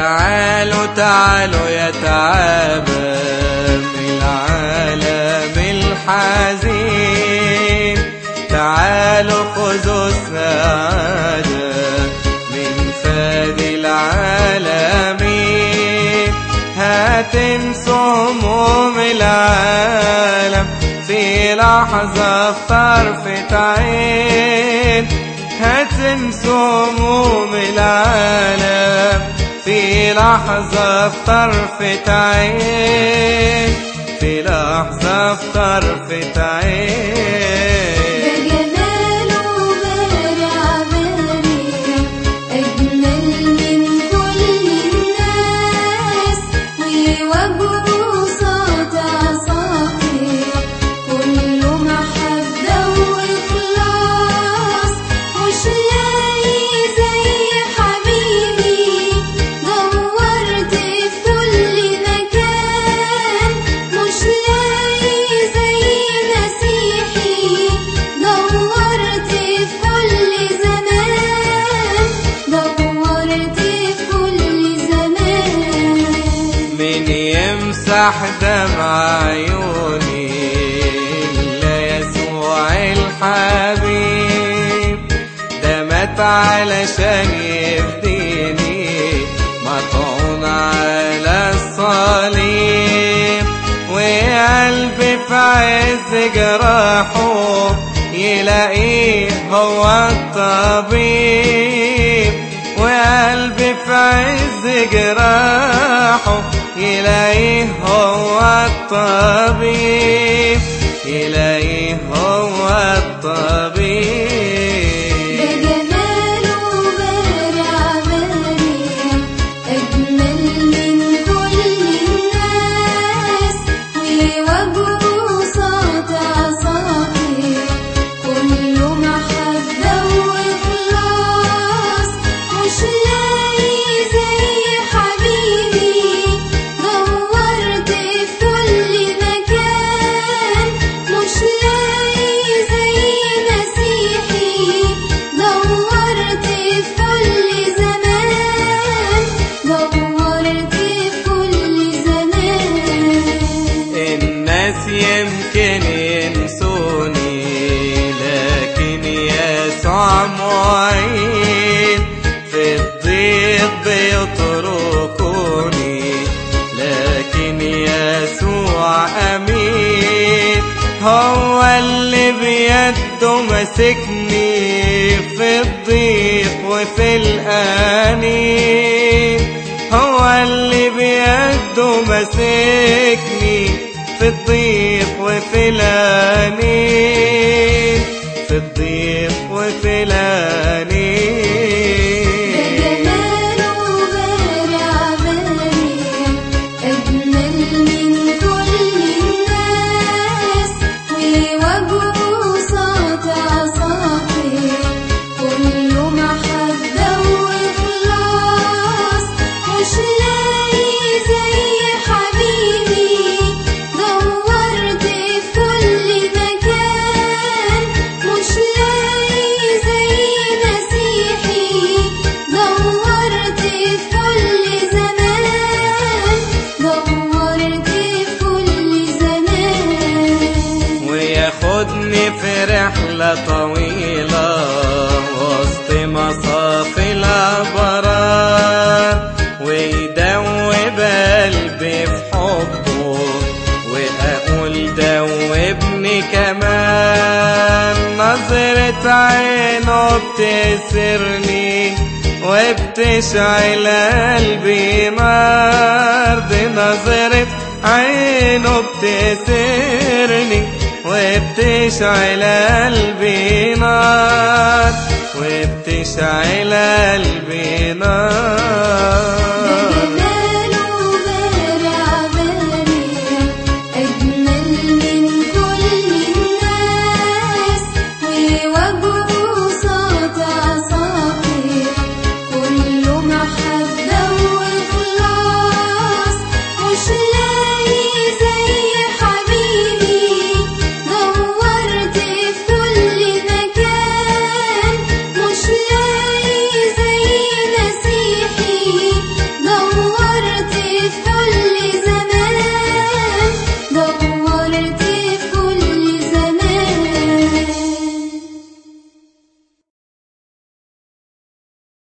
تعالوا تعالوا يا تعابة العالم الحزين. تعالوا خذوا السعادة من فادي العالمين. هتنسوا هموم العالم في لحظة طرفة عين. هتنسوا هموم العالم في لحظة في طرفة عين في لحظة في طرفة عين يمسح دمع عيوني إلا يسوع الحبيب. ده مات علشان يفديني مطعون على الصليب. وقلبي في عز جراحه يلاقيه هو الطبيب. وقلبي في عز جراحه يلاقيه هو الطبيب. يلاقيه اللي بيده ماسكني في الضيق وفي الآنين هو اللي بيده ماسكني في الضيق وفي الانين في الضيق وفي الانين 无所谓。في رحلة طويلة وسط مصاف الأبرار ويدوب قلبي في حبه وأقول دوبني كمان. نظرة عينه بتسرني وبتشعل قلبي نار دي نظرة عينه بتسرني وبتشعل قلبي نار وبتشعل قلبي نار.